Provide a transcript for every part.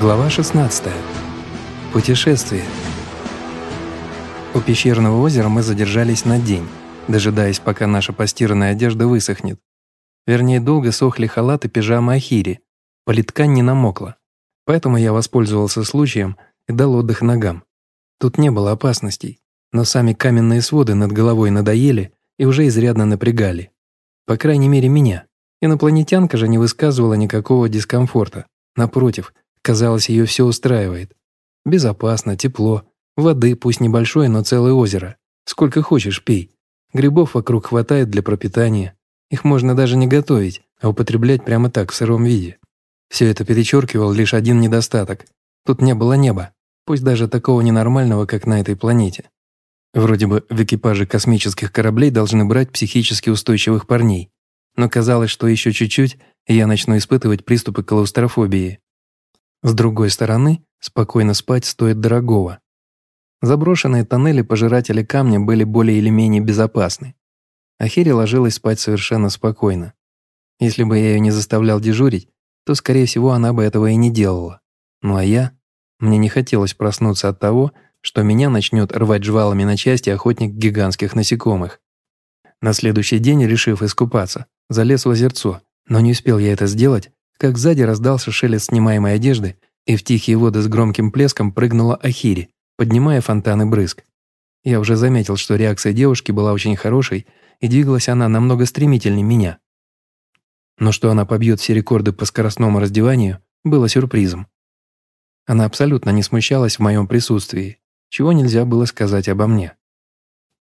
Глава 16. Путешествие. У пещерного озера мы задержались на день, дожидаясь, пока наша постиранная одежда высохнет. Вернее, долго сохли халаты пижамы Ахири. Политкань не намокла. Поэтому я воспользовался случаем и дал отдых ногам. Тут не было опасностей, но сами каменные своды над головой надоели и уже изрядно напрягали. По крайней мере, меня. Инопланетянка же не высказывала никакого дискомфорта. Напротив, Казалось, ее все устраивает. Безопасно, тепло, воды, пусть небольшое, но целое озеро. Сколько хочешь, пей. Грибов вокруг хватает для пропитания. Их можно даже не готовить, а употреблять прямо так, в сыром виде. Все это перечеркивал лишь один недостаток. Тут не было неба, пусть даже такого ненормального, как на этой планете. Вроде бы в экипаже космических кораблей должны брать психически устойчивых парней. Но казалось, что еще чуть-чуть, и я начну испытывать приступы клаустрофобии. С другой стороны, спокойно спать стоит дорогого. Заброшенные тоннели пожиратели камня были более или менее безопасны. Ахири ложилась спать совершенно спокойно. Если бы я ее не заставлял дежурить, то, скорее всего, она бы этого и не делала. Ну а я? Мне не хотелось проснуться от того, что меня начнет рвать жвалами на части охотник гигантских насекомых. На следующий день, решив искупаться, залез в озерцо, но не успел я это сделать, как сзади раздался шелест снимаемой одежды, и в тихие воды с громким плеском прыгнула Ахири, поднимая фонтаны брызг. Я уже заметил, что реакция девушки была очень хорошей, и двигалась она намного стремительнее меня. Но что она побьет все рекорды по скоростному раздеванию, было сюрпризом. Она абсолютно не смущалась в моем присутствии, чего нельзя было сказать обо мне.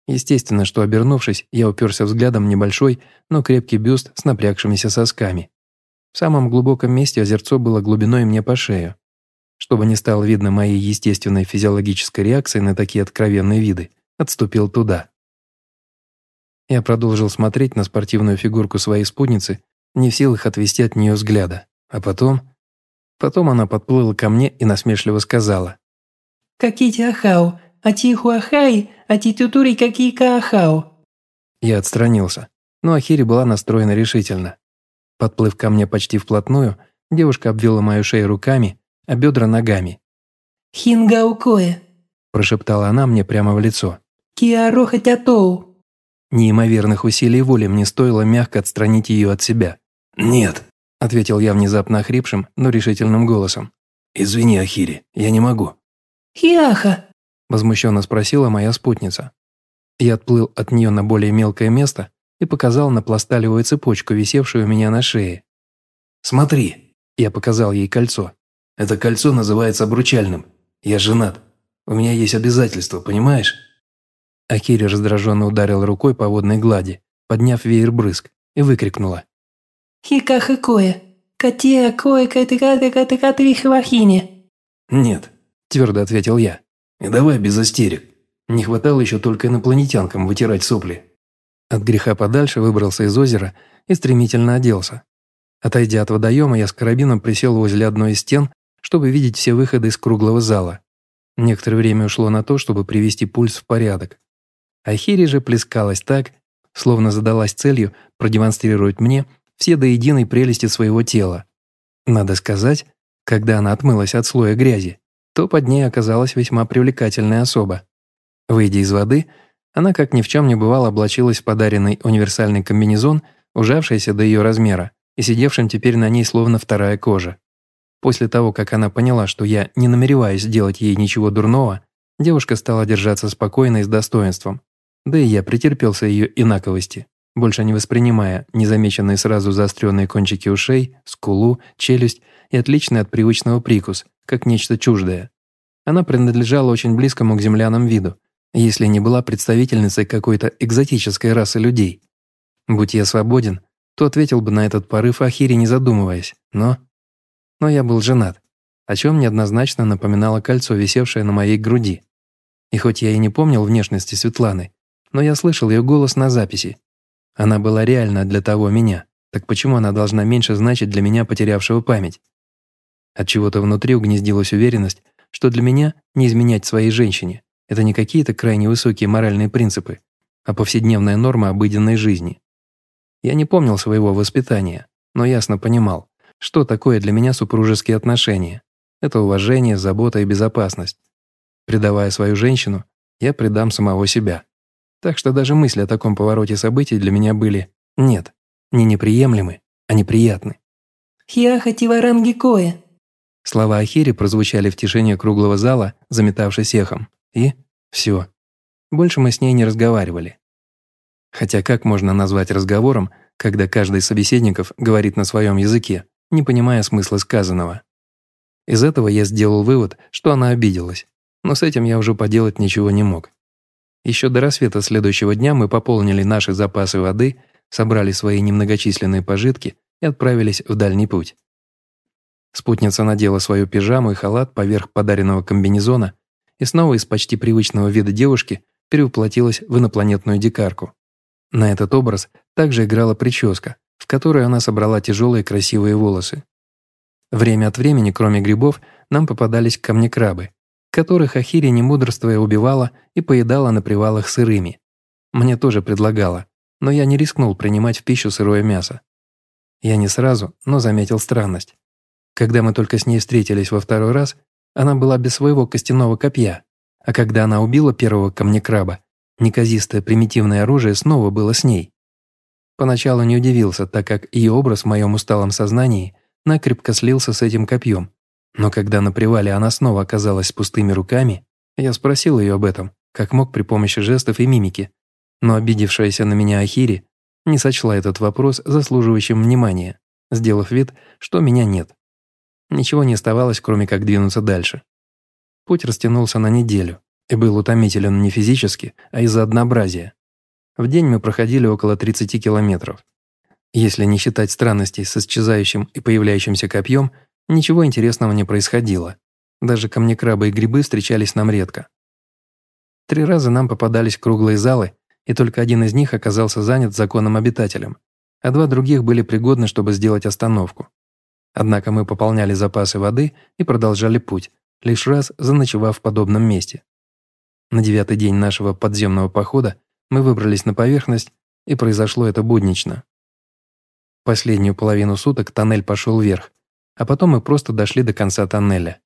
Естественно, что обернувшись, я уперся взглядом в небольшой, но крепкий бюст с напрягшимися сосками. В самом глубоком месте озерцо было глубиной мне по шею. Чтобы не стало видно моей естественной физиологической реакции на такие откровенные виды, отступил туда. Я продолжил смотреть на спортивную фигурку своей спутницы, не в силах отвести от нее взгляда. А потом... Потом она подплыла ко мне и насмешливо сказала. «Какие ахау, а тихуахай, а какие каахау». Я отстранился, но Ахири была настроена решительно. Подплыв ко мне почти вплотную, девушка обвела мою шею руками, а бедра ногами. «Хингаукое», – прошептала она мне прямо в лицо. «Киароха тятоу». Неимоверных усилий воли мне стоило мягко отстранить ее от себя. «Нет», – ответил я внезапно охрипшим, но решительным голосом. «Извини, Ахири, я не могу». «Хиаха», – возмущенно спросила моя спутница. Я отплыл от нее на более мелкое место и показал на пласталевую цепочку, висевшую у меня на шее. «Смотри!» – я показал ей кольцо. «Это кольцо называется обручальным. Я женат. У меня есть обязательства, понимаешь?» Акири раздраженно ударил рукой по водной глади, подняв веер брызг, и выкрикнула. «Хикахикое! Катия кое катикатикатикатихвахине!» «Нет», – твердо ответил я. «И давай без истерик. Не хватало еще только инопланетянкам вытирать сопли». От греха подальше выбрался из озера и стремительно оделся. Отойдя от водоема, я с карабином присел возле одной из стен, чтобы видеть все выходы из круглого зала. Некоторое время ушло на то, чтобы привести пульс в порядок. Ахири же плескалась так, словно задалась целью продемонстрировать мне все до единой прелести своего тела. Надо сказать, когда она отмылась от слоя грязи, то под ней оказалась весьма привлекательная особа. Выйдя из воды, она, как ни в чем не бывало, облачилась в подаренный универсальный комбинезон, ужавшийся до ее размера, и сидевшим теперь на ней словно вторая кожа. После того, как она поняла, что я не намереваюсь сделать ей ничего дурного, девушка стала держаться спокойно и с достоинством. Да и я претерпелся ее инаковости, больше не воспринимая незамеченные сразу заостренные кончики ушей, скулу, челюсть и отличный от привычного прикус, как нечто чуждое. Она принадлежала очень близкому к землянам виду, если не была представительницей какой-то экзотической расы людей. Будь я свободен, то ответил бы на этот порыв Ахири, не задумываясь, но... Но я был женат, о чем неоднозначно напоминало кольцо, висевшее на моей груди. И хоть я и не помнил внешности Светланы, но я слышал ее голос на записи. Она была реальна для того меня, так почему она должна меньше значить для меня, потерявшего память? От чего то внутри угнездилась уверенность, что для меня не изменять своей женщине, это не какие-то крайне высокие моральные принципы, а повседневная норма обыденной жизни. Я не помнил своего воспитания, но ясно понимал, что такое для меня супружеские отношения. Это уважение, забота и безопасность. Предавая свою женщину, я предам самого себя. Так что даже мысли о таком повороте событий для меня были «нет, не неприемлемы, а неприятны». «Хиаха тиваранги кое». Слова Ахири прозвучали в тишине круглого зала, заметавшись эхом. И все. Больше мы с ней не разговаривали. Хотя как можно назвать разговором, когда каждый из собеседников говорит на своем языке, не понимая смысла сказанного? Из этого я сделал вывод, что она обиделась, но с этим я уже поделать ничего не мог. Еще до рассвета следующего дня мы пополнили наши запасы воды, собрали свои немногочисленные пожитки и отправились в дальний путь. Спутница надела свою пижаму и халат поверх подаренного комбинезона и снова из почти привычного вида девушки перевоплотилась в инопланетную дикарку. На этот образ также играла прическа, в которой она собрала тяжелые красивые волосы. Время от времени, кроме грибов, нам попадались камни-крабы, которых Ахири не мудрствуя убивала и поедала на привалах сырыми. Мне тоже предлагала, но я не рискнул принимать в пищу сырое мясо. Я не сразу, но заметил странность. Когда мы только с ней встретились во второй раз, она была без своего костяного копья, а когда она убила первого камнекраба, неказистое примитивное оружие снова было с ней. Поначалу не удивился, так как ее образ в моем усталом сознании накрепко слился с этим копьем. Но когда на привале она снова оказалась с пустыми руками, я спросил ее об этом, как мог при помощи жестов и мимики. Но обидевшаяся на меня Ахири не сочла этот вопрос заслуживающим внимания, сделав вид, что меня нет. Ничего не оставалось, кроме как двинуться дальше. Путь растянулся на неделю и был утомителен не физически, а из-за однообразия. В день мы проходили около 30 километров. Если не считать странностей с исчезающим и появляющимся копьем, ничего интересного не происходило. Даже камнекрабы и грибы встречались нам редко. Три раза нам попадались круглые залы, и только один из них оказался занят законным обитателем, а два других были пригодны, чтобы сделать остановку. Однако мы пополняли запасы воды и продолжали путь, лишь раз заночевав в подобном месте. На девятый день нашего подземного похода мы выбрались на поверхность, и произошло это буднично. Последнюю половину суток тоннель пошел вверх, а потом мы просто дошли до конца тоннеля.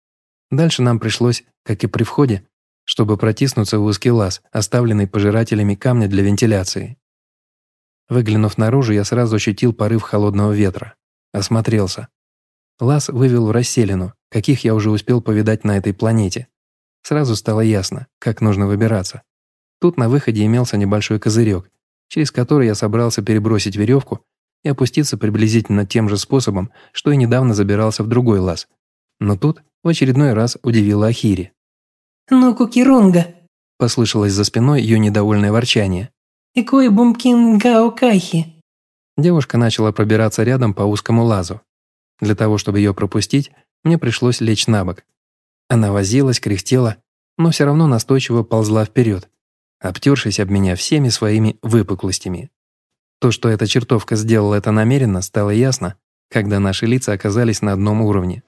Дальше нам пришлось, как и при входе, чтобы протиснуться в узкий лаз, оставленный пожирателями камня для вентиляции. Выглянув наружу, я сразу ощутил порыв холодного ветра. Осмотрелся. Лаз вывел в расселину, каких я уже успел повидать на этой планете. Сразу стало ясно, как нужно выбираться. Тут на выходе имелся небольшой козырек, через который я собрался перебросить веревку и опуститься приблизительно тем же способом, что и недавно забирался в другой лаз. Но тут в очередной раз удивила Ахири. «Ну, Кукирунга!» – послышалось за спиной ее недовольное ворчание. «Икой бумкин гао кайхи!» Девушка начала пробираться рядом по узкому лазу, для того, чтобы ее пропустить, мне пришлось лечь на бок. Она возилась, кряхтела, но все равно настойчиво ползла вперед, обтершись об меня всеми своими выпуклостями. То, что эта чертовка сделала это намеренно, стало ясно, когда наши лица оказались на одном уровне.